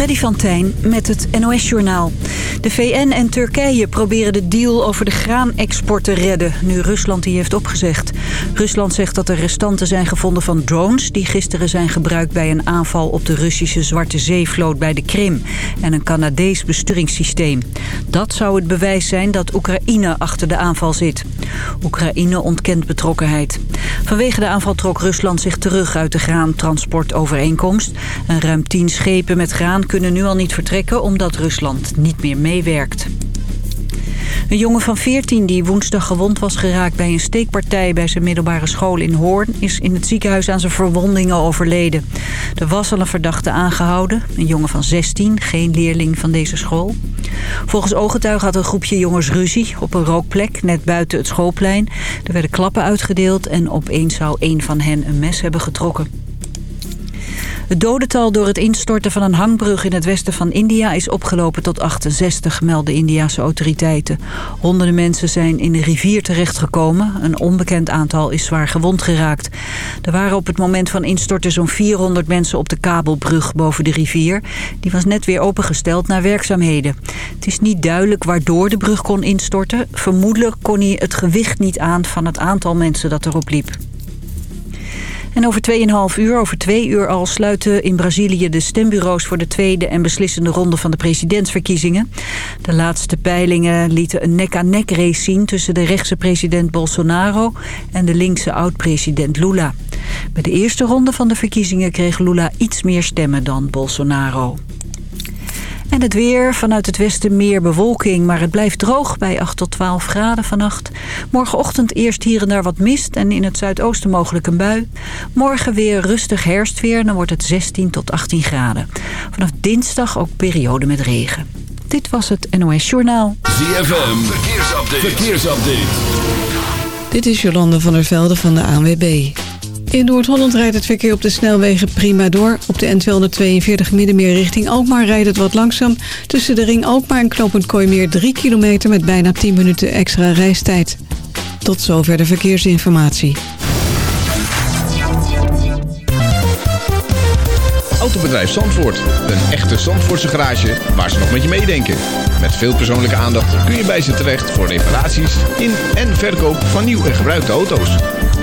Freddy van Tijn met het NOS-journaal. De VN en Turkije proberen de deal over de graanexport te redden... nu Rusland die heeft opgezegd. Rusland zegt dat er restanten zijn gevonden van drones... die gisteren zijn gebruikt bij een aanval op de Russische Zwarte Zeevloot bij de Krim... en een Canadees besturingssysteem. Dat zou het bewijs zijn dat Oekraïne achter de aanval zit. Oekraïne ontkent betrokkenheid. Vanwege de aanval trok Rusland zich terug uit de graantransportovereenkomst... en ruim tien schepen met graan kunnen nu al niet vertrekken omdat Rusland niet meer meewerkt. Een jongen van 14 die woensdag gewond was geraakt bij een steekpartij bij zijn middelbare school in Hoorn is in het ziekenhuis aan zijn verwondingen overleden. Er was al een verdachte aangehouden, een jongen van 16, geen leerling van deze school. Volgens ooggetuigen had een groepje jongens ruzie op een rookplek net buiten het schoolplein. Er werden klappen uitgedeeld en opeens zou een van hen een mes hebben getrokken. Het dodental door het instorten van een hangbrug in het westen van India is opgelopen tot 68, melden Indiase autoriteiten. Honderden mensen zijn in de rivier terechtgekomen. Een onbekend aantal is zwaar gewond geraakt. Er waren op het moment van instorten zo'n 400 mensen op de kabelbrug boven de rivier. Die was net weer opengesteld naar werkzaamheden. Het is niet duidelijk waardoor de brug kon instorten. Vermoedelijk kon hij het gewicht niet aan van het aantal mensen dat erop liep. En over 2,5 uur, over twee uur al, sluiten in Brazilië de stembureaus voor de tweede en beslissende ronde van de presidentsverkiezingen. De laatste peilingen lieten een nek-aan-nek race zien tussen de rechtse president Bolsonaro en de linkse oud-president Lula. Bij de eerste ronde van de verkiezingen kreeg Lula iets meer stemmen dan Bolsonaro. En het weer, vanuit het westen meer bewolking, maar het blijft droog bij 8 tot 12 graden vannacht. Morgenochtend eerst hier en daar wat mist en in het zuidoosten mogelijk een bui. Morgen weer rustig herfstweer, dan wordt het 16 tot 18 graden. Vanaf dinsdag ook periode met regen. Dit was het NOS Journaal. ZFM, verkeersupdate. verkeersupdate. Dit is Jolande van der Velde van de ANWB. In Noord-Holland rijdt het verkeer op de snelwegen prima door. Op de N242 Middenmeer richting Alkmaar rijdt het wat langzaam. Tussen de ring Alkmaar en knooppunt Kooimeer 3 kilometer met bijna 10 minuten extra reistijd. Tot zover de verkeersinformatie. Autobedrijf Zandvoort. Een echte Zandvoortse garage waar ze nog met je meedenken. Met veel persoonlijke aandacht kun je bij ze terecht voor reparaties in en verkoop van nieuw en gebruikte auto's.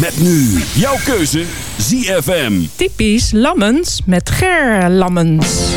Met nu jouw keuze ZFM. Typisch Lammens met Ger Lammens.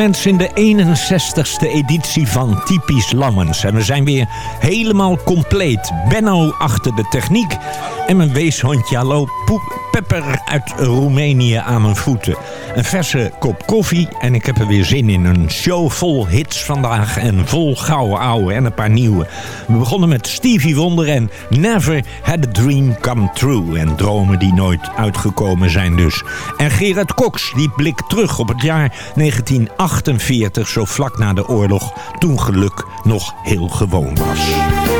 Mensen in de 61ste editie van Typisch Lammens. En we zijn weer helemaal compleet. Benno achter de techniek en mijn weeshondje Hallo Pepper uit Roemenië aan mijn voeten. Een verse kop koffie en ik heb er weer zin in. Een show vol hits vandaag en vol gouden ouwe en een paar nieuwe. We begonnen met Stevie Wonder en Never Had a Dream Come True. En dromen die nooit uitgekomen zijn dus. En Gerard Cox die blikt terug op het jaar 1948, zo vlak na de oorlog, toen geluk nog heel gewoon was.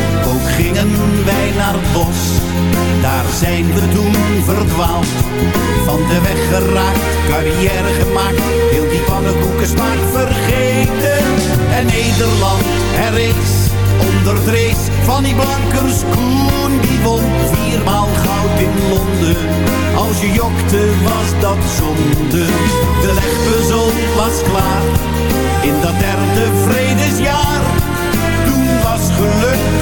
gingen wij naar het bos. Daar zijn we toen verdwaald. Van de weg geraakt, carrière gemaakt. Heel die pannenkoeken smaak vergeten. En Nederland herrees onder van die blankers Koen. Die won viermaal goud in Londen. Als je jokte was dat zonde. De legpuzzel was klaar. In dat derde vredesjaar. Toen was geluk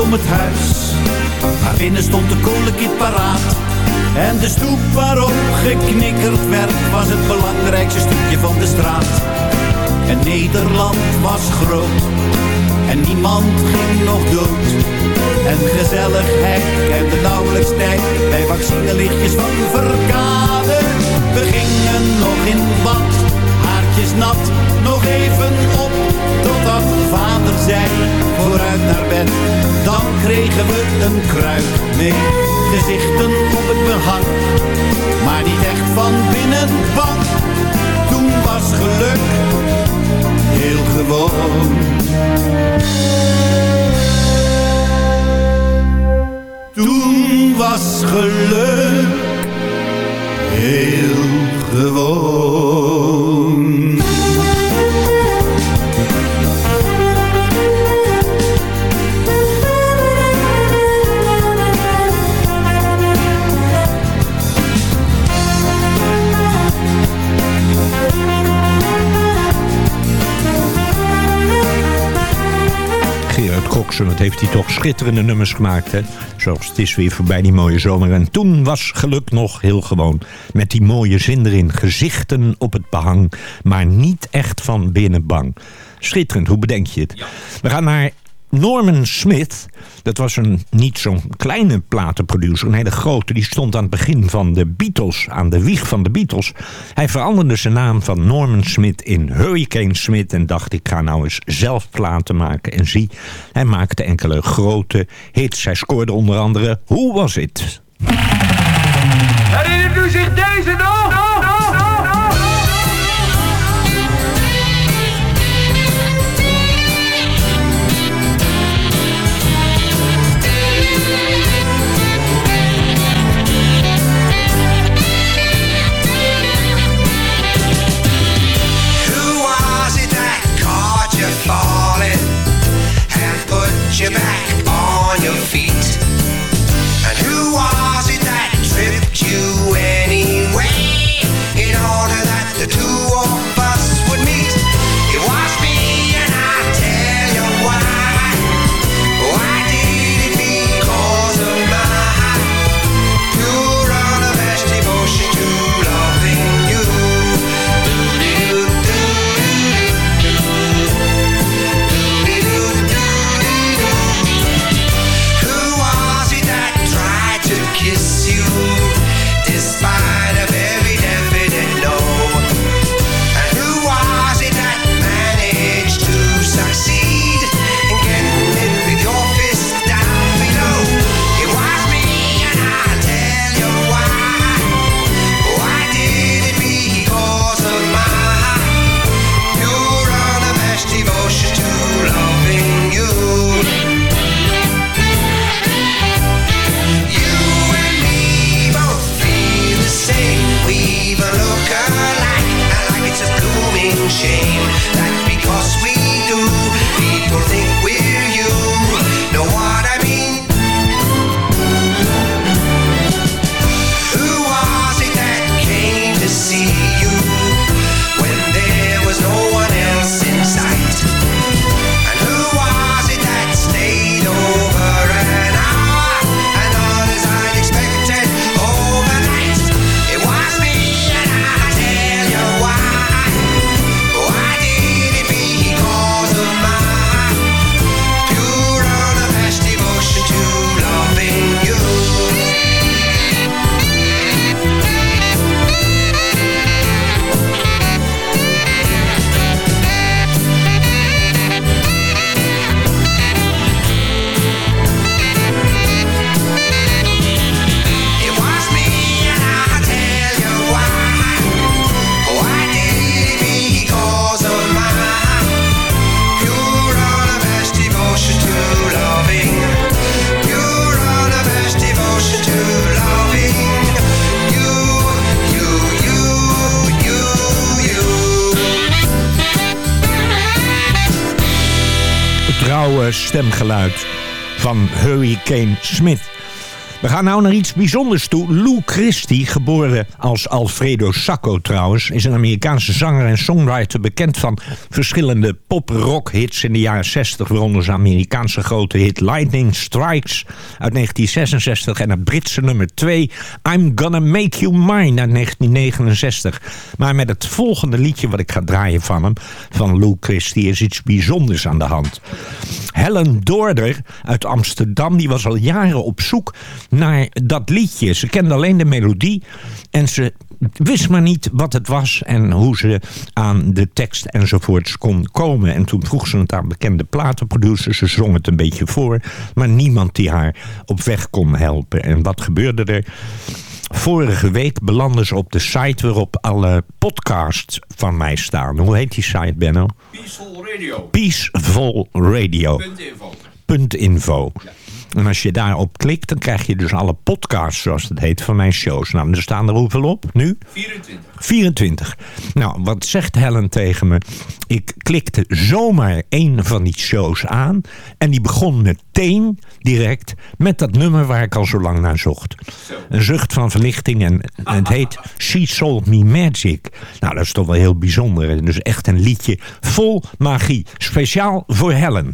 Om het huis. Maar binnen stond de kolenkit paraat. En de stoep waarop geknikkerd werd, was het belangrijkste stukje van de straat. En Nederland was groot, en niemand ging nog dood. En gezelligheid kende nauwelijks tijd, bij vaccinelichtjes van verkade. We gingen nog in bad, haartjes nat, nog even op Totdat vader zei, vooruit naar bed. Dan kregen we een kruik mee. Gezichten op het behang. Maar niet echt van binnen bang. Toen was geluk heel gewoon. Toen was geluk heel gewoon. Wat heeft hij toch schitterende nummers gemaakt. Hè? Zoals Het is weer voorbij die mooie zomer. En toen was geluk nog heel gewoon. Met die mooie zin erin. Gezichten op het behang. Maar niet echt van binnen bang. Schitterend, hoe bedenk je het? We gaan naar Norman Smith, dat was een niet zo'n kleine platenproducer, een hele grote. Die stond aan het begin van de Beatles, aan de wieg van de Beatles. Hij veranderde zijn naam van Norman Smith in Hurricane Smith en dacht ik ga nou eens zelf platen maken. En zie, hij maakte enkele grote hits. Hij scoorde onder andere Who Was It? Herinnert u zich deze nog? Hurricane Smith. We gaan nou naar iets bijzonders toe. Lou Christie, geboren als Alfredo Sacco trouwens... is een Amerikaanse zanger en songwriter... bekend van verschillende pop-rock-hits in de jaren 60... waaronder zijn Amerikaanse grote hit Lightning Strikes uit 1966... en het Britse nummer 2 I'm Gonna Make You Mine uit 1969. Maar met het volgende liedje wat ik ga draaien van hem... van Lou Christie is iets bijzonders aan de hand. Helen Doorder uit Amsterdam... die was al jaren op zoek naar dat liedje. Ze kende alleen de melodie en ze wist maar niet wat het was en hoe ze aan de tekst enzovoorts kon komen. En toen vroeg ze het aan bekende platenproducers. Ze zong het een beetje voor, maar niemand die haar op weg kon helpen. En wat gebeurde er? Vorige week belanden ze op de site waarop alle podcasts van mij staan. Hoe heet die site, Benno? Peaceful Radio. Peaceful Radio. Punt info. .info. En als je daarop klikt, dan krijg je dus alle podcasts, zoals het heet, van mijn shows. Nou, er staan er hoeveel op nu? 24. 24. Nou, wat zegt Helen tegen me? Ik klikte zomaar één van die shows aan. En die begon meteen direct met dat nummer waar ik al zo lang naar zocht. Een zucht van verlichting en het heet She Sold Me Magic. Nou, dat is toch wel heel bijzonder. En Dus echt een liedje vol magie. Speciaal voor Helen.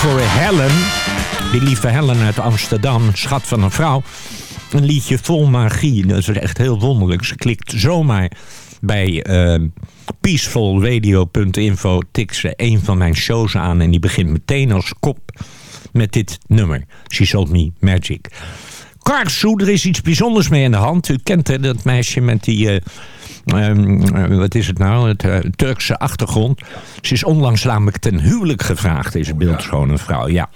Voor Helen. Die lieve Helen uit Amsterdam, schat van een vrouw. Een liedje vol magie. Dat is echt heel wonderlijk. Ze klikt zomaar bij eh, peacefulradio.info. Tikt ze een van mijn shows aan. En die begint meteen als kop met dit nummer. She Sold Me Magic. Karsu, er is iets bijzonders mee aan de hand. U kent dat meisje met die... eh, ehm, eh, wat is het nou? Het eh, Turkse achtergrond. Ze is onlangs namelijk ten huwelijk gevraagd. Deze beeldschone vrouw, ja.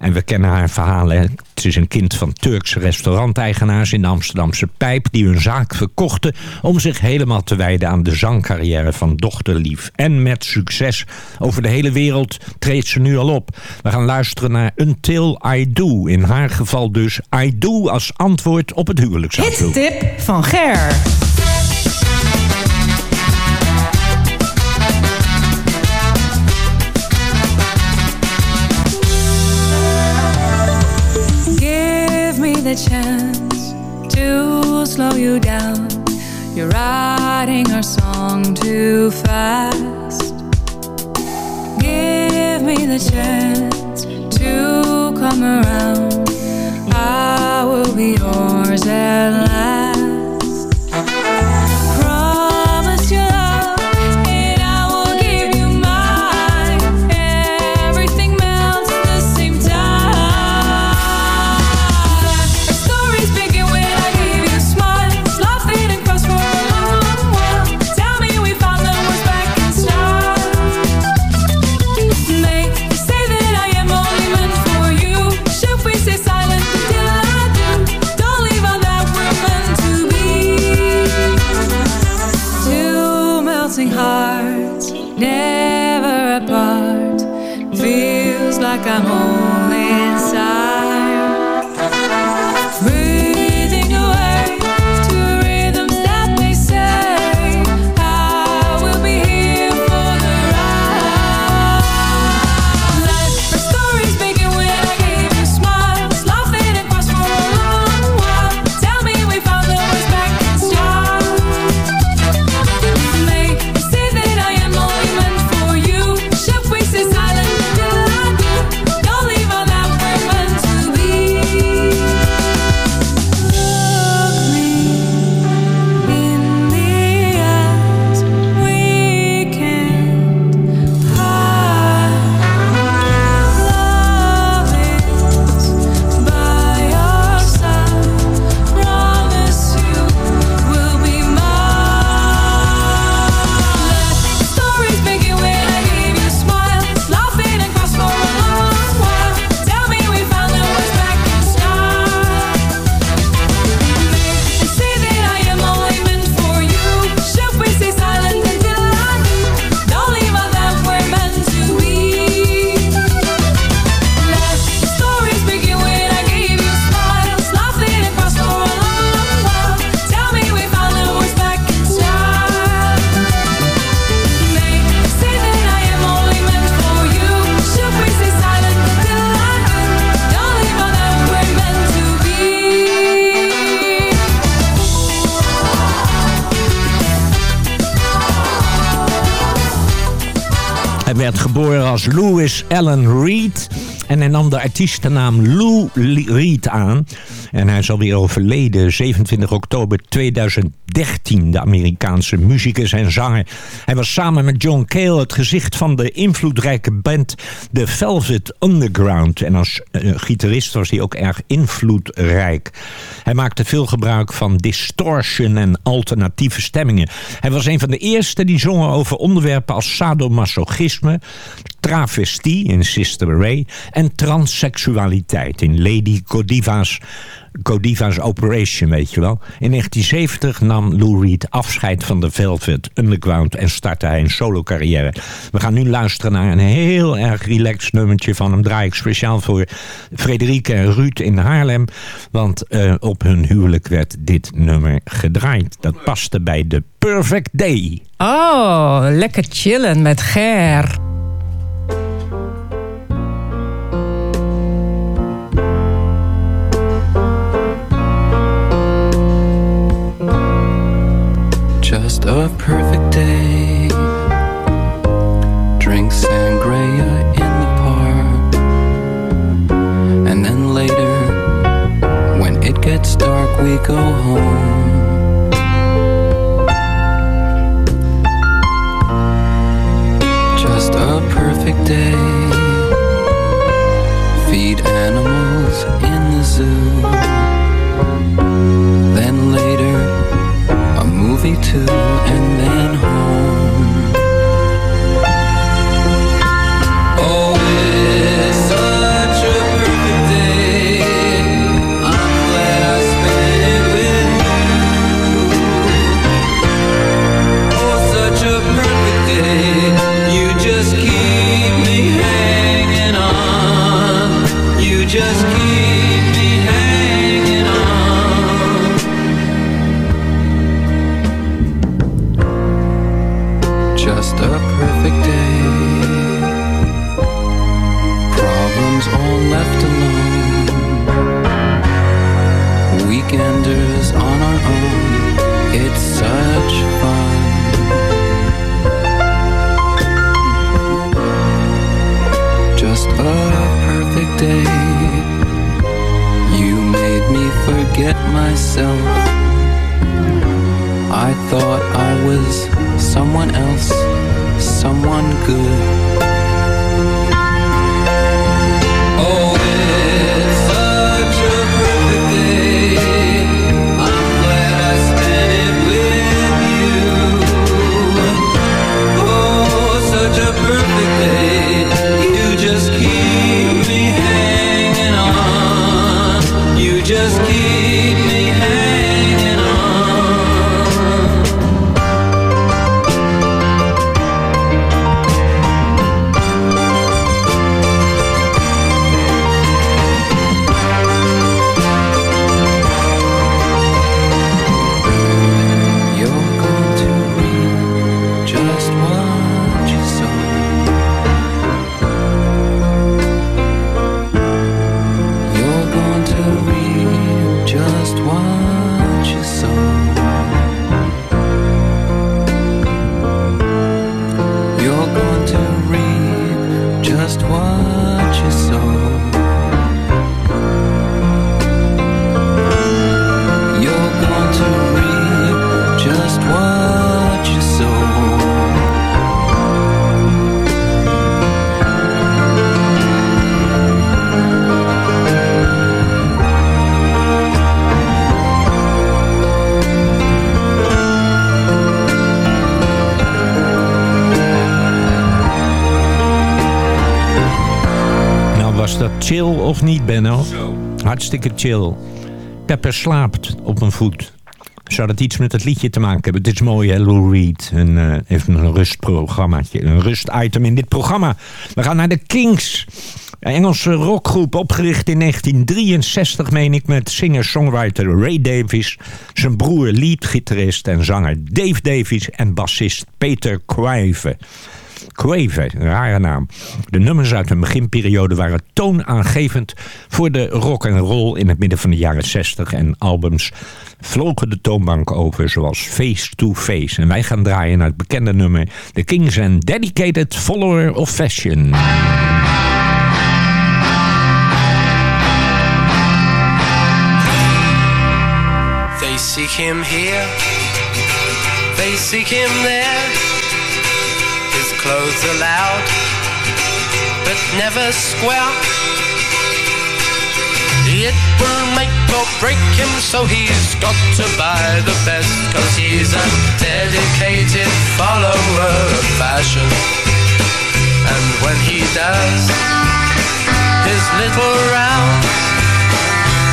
En we kennen haar verhalen. Het is een kind van Turkse restauranteigenaars in de Amsterdamse Pijp... die hun zaak verkochten om zich helemaal te wijden aan de zangcarrière van dochterlief. En met succes over de hele wereld treedt ze nu al op. We gaan luisteren naar Until I Do. In haar geval dus I Do als antwoord op het huwelijksaanzoek. Hittip van Ger. The chance to slow you down. You're writing our song too fast. Give me the chance to come around. I will be yours at last. was Louis Allen Reed. En hij nam de artiestennaam Lou Reed aan. En hij is alweer overleden, 27 oktober 2013, de Amerikaanse muzikus en zanger. Hij was samen met John Cale het gezicht van de invloedrijke band The Velvet Underground. En als eh, gitarist was hij ook erg invloedrijk. Hij maakte veel gebruik van distortion en alternatieve stemmingen. Hij was een van de eerste die zongen over onderwerpen als sadomasochisme, travestie in Sister Ray en transseksualiteit in Lady Godiva's, Godiva's Operation, weet je wel. In 1970 nam Lou Reed afscheid van de Velvet Underground en startte hij een solo carrière. We gaan nu luisteren naar een heel erg relaxed nummertje van hem. Draai ik speciaal voor Frederike en Ruud in Haarlem, want eh, op hun huwelijk werd dit nummer gedraaid. Dat paste bij de Perfect Day. Oh, lekker chillen met Ger. Chill of niet, Benno? Hartstikke chill. Pepper slaapt op een voet. Zou dat iets met het liedje te maken hebben? Het is mooi, hè, Lou Reed. En, eh, even een rustprogrammaatje. Een rustitem in dit programma. We gaan naar de Kings. Een Engelse rockgroep opgericht in 1963, meen ik, met singer-songwriter Ray Davies, zijn broer leadgitarist en zanger Dave Davies en bassist Peter Quaive. Quave, een rare naam. De nummers uit hun beginperiode waren toonaangevend voor de rock en roll in het midden van de jaren 60 en albums vlogen de toonbank over zoals Face to Face. En wij gaan draaien naar het bekende nummer The Kings and Dedicated Follower of Fashion. They seek him here, they seek him there. Clothes loud, but never square. It will make or break him, so he's got to buy the best. Cause he's a dedicated follower of fashion. And when he does his little round,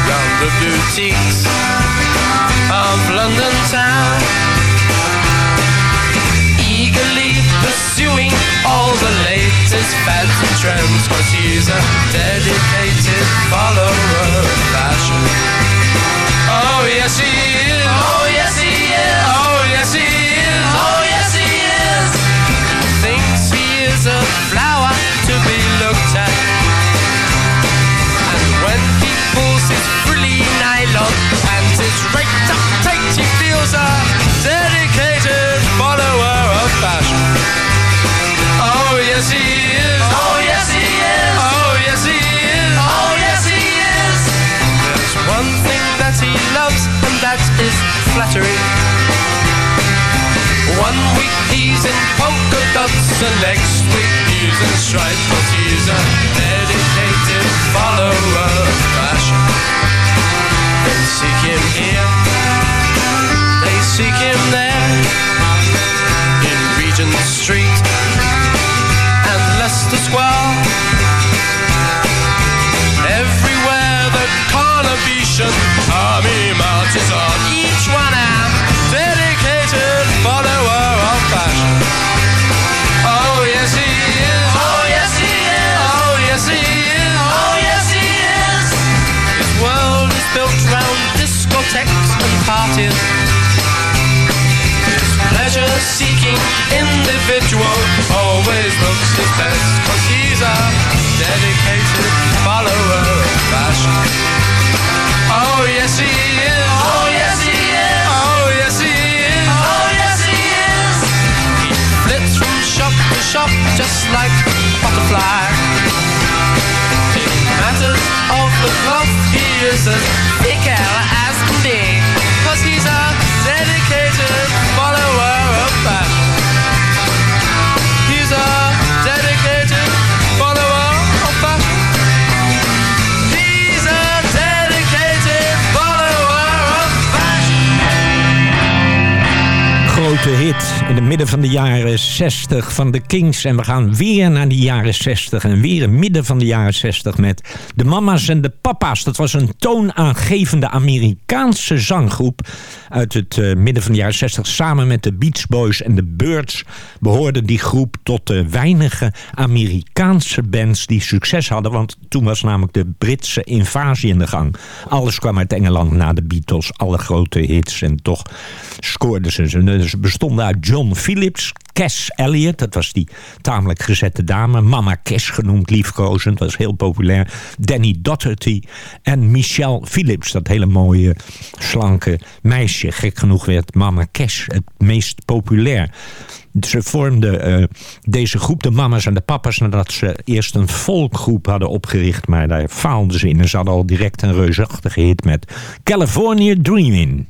round the boutiques of London town. Pursuing all the latest fads and trends, cause he's a dedicated follower of fashion. Oh yes he is. Oh yes he is. Oh yes he is. Oh yes he is. Thinks he is a flower to be looked at. And when he pulls his frilly nylon and his raked up tight, he feels a flattery. One week he's in polka dots, and next week he's in stripes. But he's a dedicated follower of fashion. They seek him here, they seek him there, in Regent Street and Leicester Square. Everywhere the army Texas. Hit in het midden van de jaren 60 van de Kings. En we gaan weer naar de jaren 60 en weer in midden van de jaren 60 met de mama's en de papa's. Dat was een toonaangevende Amerikaanse zanggroep uit het eh, midden van de jaren 60. Samen met de Beach Boys en de Birds behoorde die groep tot de weinige Amerikaanse bands die succes hadden. Want toen was namelijk de Britse invasie in de gang. Alles kwam uit Engeland na de Beatles, alle grote hits. En toch scoorden ze. Ze ze bestonden uit John Phillips, Cass Elliot, dat was die tamelijk gezette dame. Mama Cass genoemd, liefkozend, was heel populair. Danny Doherty en Michelle Phillips, dat hele mooie, slanke meisje. Gek genoeg werd Mama Cass het meest populair. Ze vormden eh, deze groep, de mama's en de papa's... nadat ze eerst een volkgroep hadden opgericht... maar daar faalden ze in. En ze hadden al direct een reusachtige hit met California Dreaming.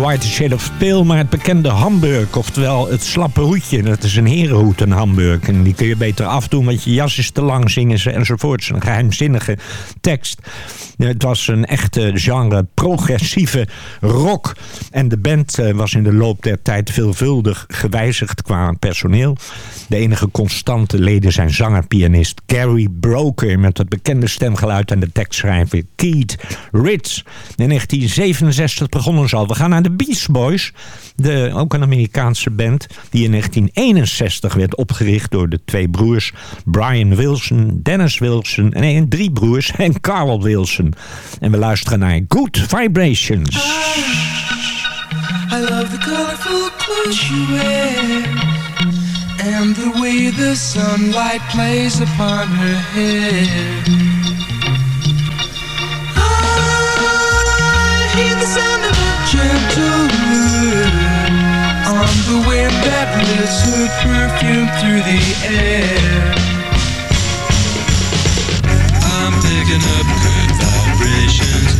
White Shade of Pale, maar het bekende Hamburg. Oftewel het slappe hoedje. Dat is een herenhoed, een Hamburg. En die kun je beter afdoen, want je jas is te lang, zingen ze enzovoorts. Een geheimzinnige tekst. Het was een echte genre progressieve rock. En de band eh, was in de loop der tijd veelvuldig gewijzigd qua personeel. De enige constante leden zijn zanger-pianist Gary Broker... met het bekende stemgeluid en de tekstschrijver Keith Ritz. In 1967 begonnen ze al. We gaan naar de Beach Boys, de, ook een Amerikaanse band... die in 1961 werd opgericht door de twee broers... Brian Wilson, Dennis Wilson en een, drie broers en Carl Wilson. En we luisteren naar Good Vibrations. I love the colorful clothes and the way the sunlight plays upon her hair. The wind that lifts her perfume through the air. I'm picking up good vibrations.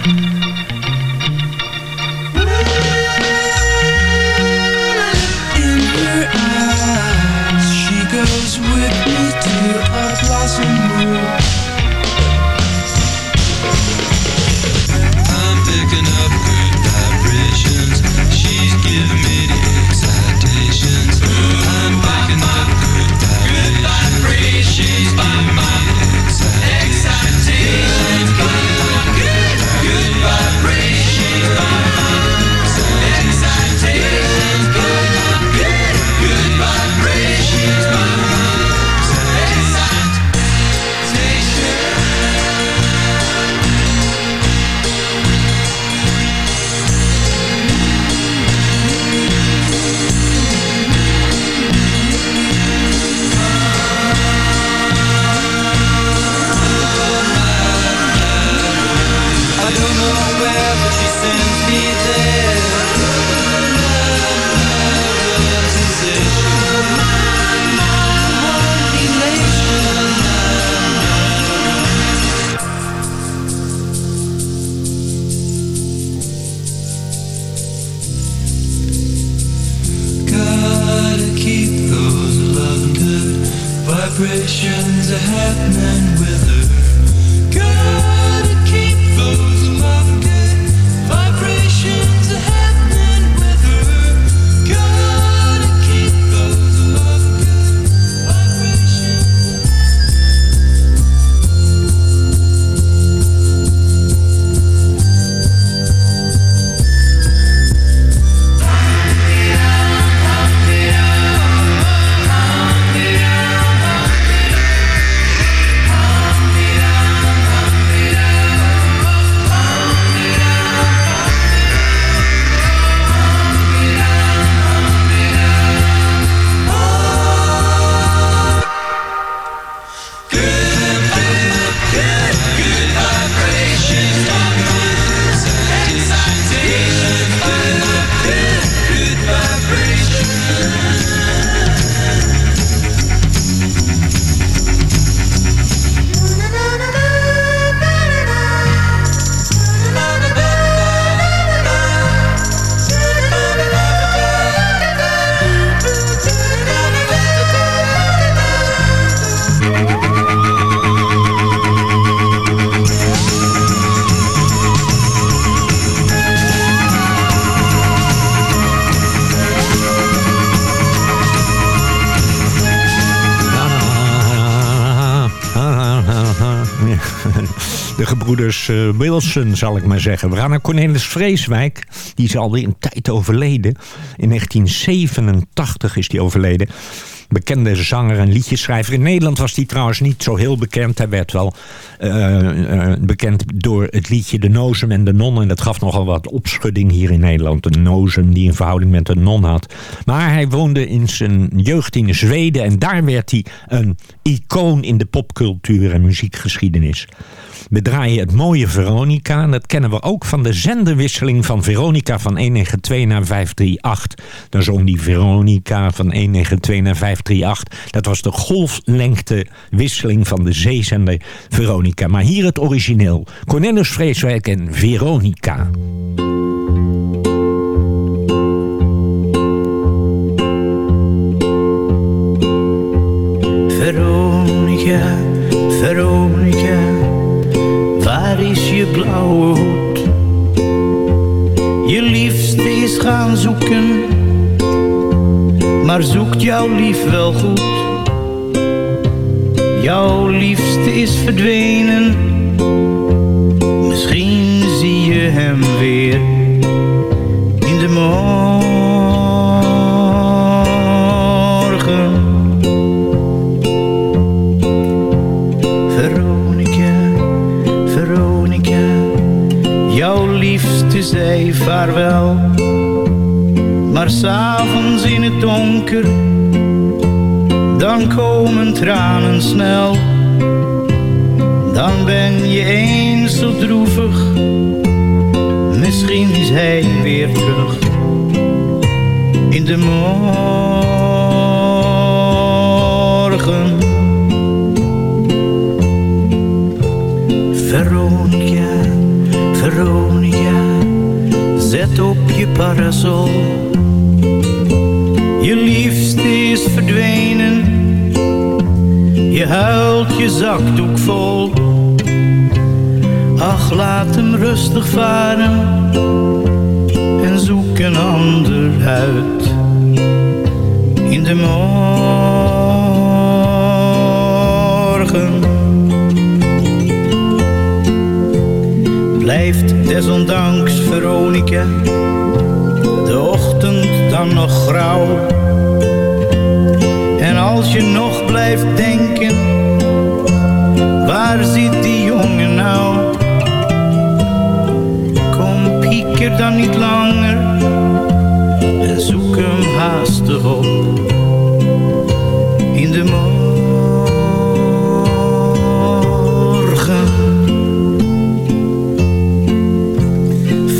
Wilson, zal ik maar zeggen. We gaan naar Cornelis Vreeswijk. Die is alweer een tijd overleden. In 1987 is hij overleden. Bekende zanger en liedjeschrijver. In Nederland was hij trouwens niet zo heel bekend. Hij werd wel eh, eh, bekend door het liedje De Nozem en de Non. En dat gaf nogal wat opschudding hier in Nederland. De Nozem die een verhouding met een non had. Maar hij woonde in zijn jeugd in Zweden. En daar werd hij een icoon in de popcultuur en muziekgeschiedenis. We draaien het mooie Veronica. En dat kennen we ook van de zenderwisseling van Veronica van 192 naar 538. Dan zong die Veronica van 192 naar 538. Dat was de golflengtewisseling van de zeezender Veronica. Maar hier het origineel. Cornelis Vreeswijk en Veronica. Veronica, Veronica, je blauwe hoed? Je liefste is gaan zoeken, maar zoekt jouw lief wel goed? Jouw liefste is verdwenen, misschien zie je hem weer in de morgen. Zei vaarwel. Maar s'avonds in het donker, dan komen tranen snel. Dan ben je eens zo droevig, misschien is hij weer terug. In de morgen. Parasol. Je liefste is verdwenen, je huilt je zakdoek vol. Ach, laat hem rustig varen en zoek een ander uit in de morgen. Blijft desondanks Veronica, nog grauw. En als je nog blijft denken, waar zit die jongen nou? Kom, pieker dan niet langer en zoek hem haastig op in de morgen.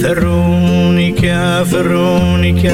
Veronica, Veronica,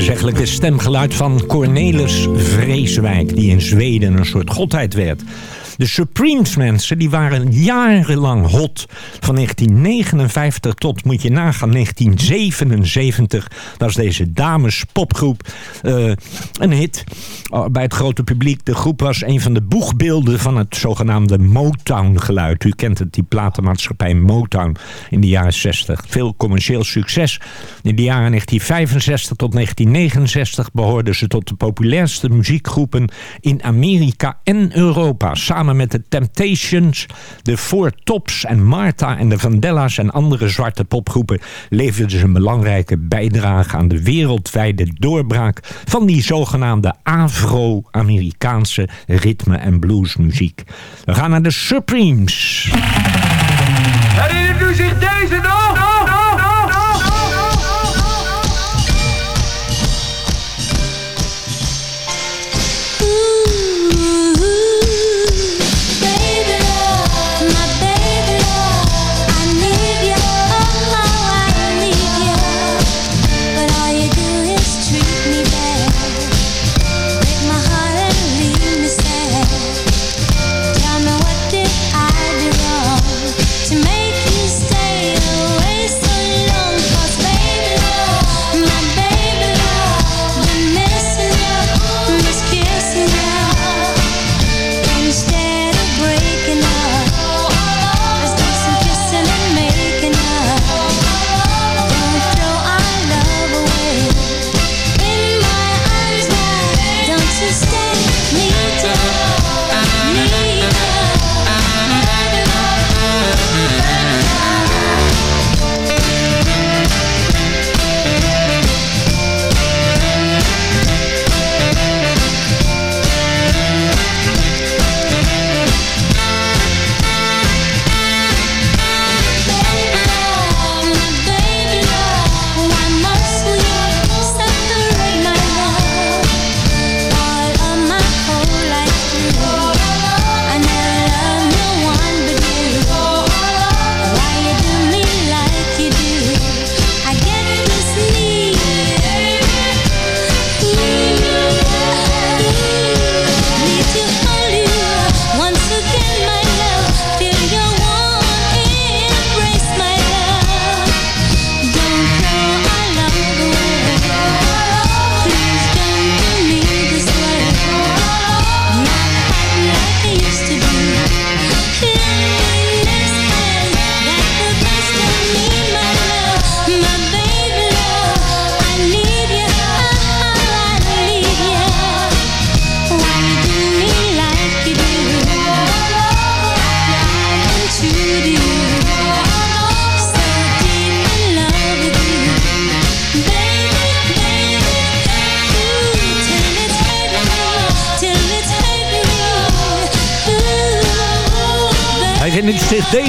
Ontegenzeggelijk het stemgeluid van Cornelis Vreeswijk... die in Zweden een soort godheid werd. De Supremes mensen die waren jarenlang hot. Van 1959 tot, moet je nagaan, 1977 was deze dames popgroep eh, een hit. Oh, bij het grote publiek. De groep was een van de boegbeelden van het zogenaamde Motown-geluid. U kent het, die platenmaatschappij Motown in de jaren 60. Veel commercieel succes. In de jaren 1965 tot 1969 behoorden ze tot de populairste muziekgroepen in Amerika en Europa. Samen met de Temptations, de Four Tops en Martha en de Vandellas en andere zwarte popgroepen leverden ze een belangrijke bijdrage aan de wereldwijde doorbraak van die zogenaamde Afro-Amerikaanse ritme- en bluesmuziek. We gaan naar de Supremes.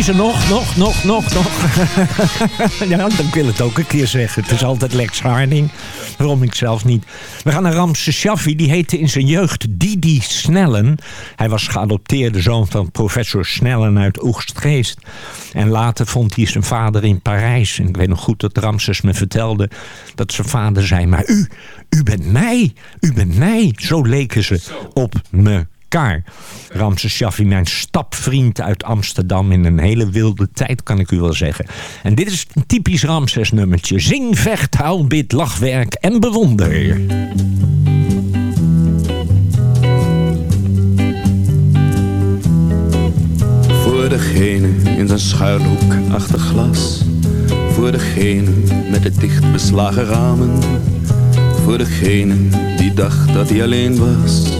Deze nog, nog, nog, nog, nog. ja, dan wil het ook een keer zeggen. Het is altijd Lex Harding. Waarom ik zelf niet. We gaan naar Ramses Shaffi. Die heette in zijn jeugd Didi Snellen. Hij was geadopteerde zoon van professor Snellen uit Oegstgeest. En later vond hij zijn vader in Parijs. En ik weet nog goed dat Ramses me vertelde dat zijn vader zei... Maar u, u bent mij, u bent mij. Zo leken ze op me elkaar. Ramses Shaffi, mijn stapvriend uit Amsterdam in een hele wilde tijd, kan ik u wel zeggen. En dit is een typisch Ramses nummertje. Zing, vecht, huil, bid, lachwerk en bewonder. Voor degene in zijn schuilhoek achter glas. Voor degene met de dicht beslagen ramen. Voor degene die dacht dat hij alleen was.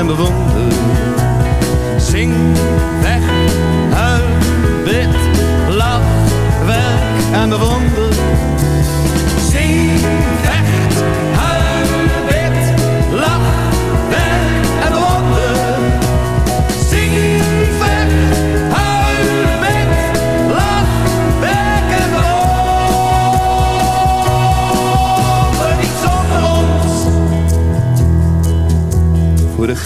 en bewonder. Zing, vecht, huil, bid, lach, werk en bewonder.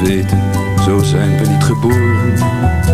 weten, zo zijn we niet geboren.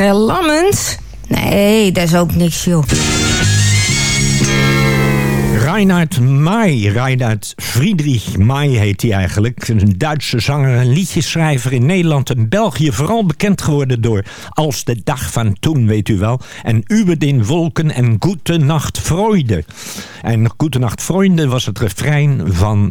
Gelammens? Nee, dat is ook niks, joh. Reinhard May. Reinhard Friedrich May heet hij eigenlijk. Een Duitse zanger en liedjeschrijver in Nederland en België. Vooral bekend geworden door Als de dag van toen, weet u wel. En Uwe den Wolken en Goede Nacht Freude. En Goede Nacht Freude was het refrein van...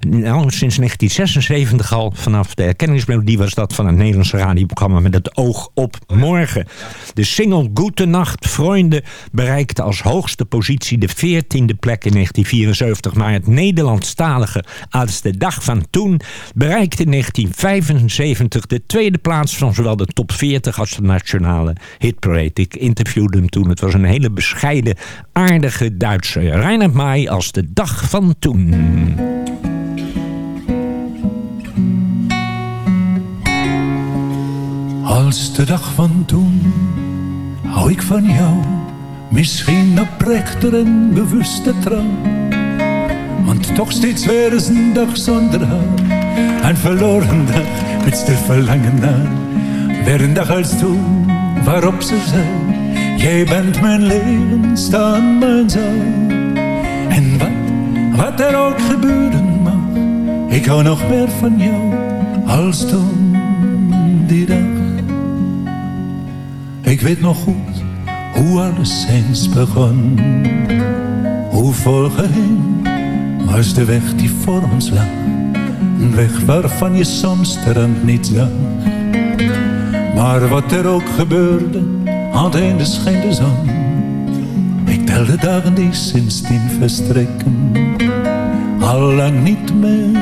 nou, sinds 1976 al, vanaf de herkenningsmelodie was dat van het Nederlandse radioprogramma met het oog op morgen. De single Goede Nacht Freunde bereikte als hoogste positie de 14e plek in 1974. Maar het Nederlandstalige Als de dag van toen bereikte in 1975 de tweede plaats van zowel de top 40 als de nationale hitparade. Ik interviewde hem toen. Het was een hele bescheiden, aardige Duitser. Reinhard Maai als de dag van toen. Als de dag van toen hou ik van jou, misschien oprechter en bewuste trouw. Want toch steeds weer is een dag zonder haar, een verloren dag met stil verlangen naar. Weer een dag als toen, waarop ze zei, jij bent mijn leven, staan mijn zaal. En wat, wat er ook gebeuren mag, ik hou nog meer van jou als toen die dag. Ik weet nog goed hoe alles eens begon. Hoe vol geheim was de weg die voor ons lag. Een weg waarvan je soms de rand niet zag. Maar wat er ook gebeurde, aan het einde scheen de zon. Ik tel de dagen die sindsdien verstrekken. Allang niet meer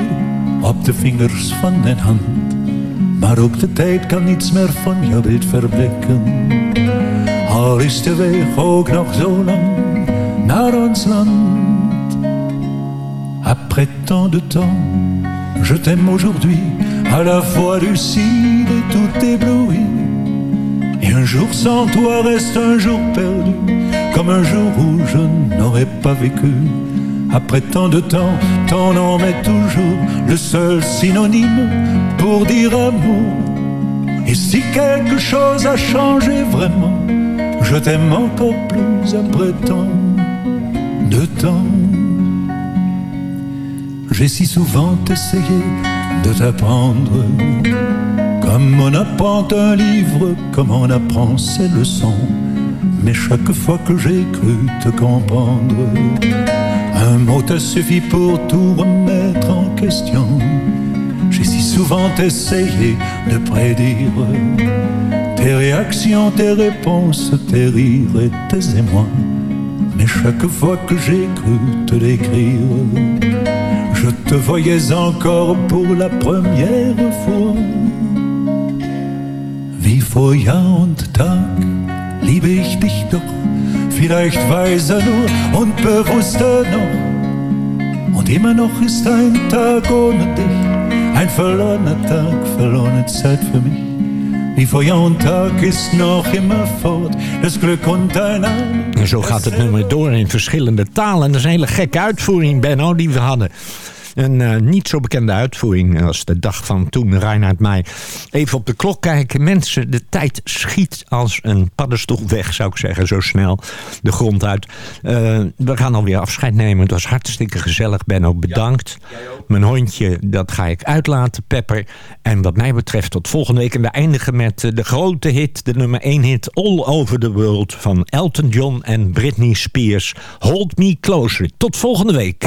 op de vingers van mijn hand. Maar ook de tijd kan niets meer van jouw beeld verblikken. Après tant de temps, je t'aime aujourd'hui, à la fois lucide et tout ébloui. Et un jour sans toi reste un jour perdu, comme un jour où je n'aurais pas vécu. Après tant de temps, ton nom est toujours le seul synonyme pour dire amour. Et si quelque chose a changé vraiment, je t'aime encore plus après tant de temps. J'ai si souvent essayé de t'apprendre comme on apprend un livre, comme on apprend ses leçons. Mais chaque fois que j'ai cru te comprendre, un mot t'a suffi pour tout remettre en question. J'ai si souvent essayé de prédire tes réactions, tes réponses, tes rires et tes émois. Mais chaque fois que j'ai cru te l'écrire, je te voyais encore pour la première fois. Wie vor Jahr und Tag liebe ich dich doch, vielleicht weiser nur und bewusster noch. Und immer noch ist ein Tag ohne dich, ein verlorener Tag, verlorene Zeit für mich. Vor Jahr und Tag ist noch immer Glück und dein Arm. En zo gaat het nummer door in verschillende talen. Dat is een hele gekke uitvoering, Benno, die we hadden. Een eh, niet zo bekende uitvoering als de dag van toen, Reinhard Meij. Even op de klok kijken. Mensen, de tijd schiet als een paddenstoel weg, zou ik zeggen. Zo snel de grond uit. Eh, we gaan alweer afscheid nemen. Het was hartstikke gezellig. Benno, bedankt. Mijn hondje, dat ga ik uitlaten, Pepper. En wat mij betreft tot volgende week. En we eindigen met eh, de grote hit, de nummer 1 hit... All Over the World van Elton John en Britney Spears. Hold Me Closer. Tot volgende week.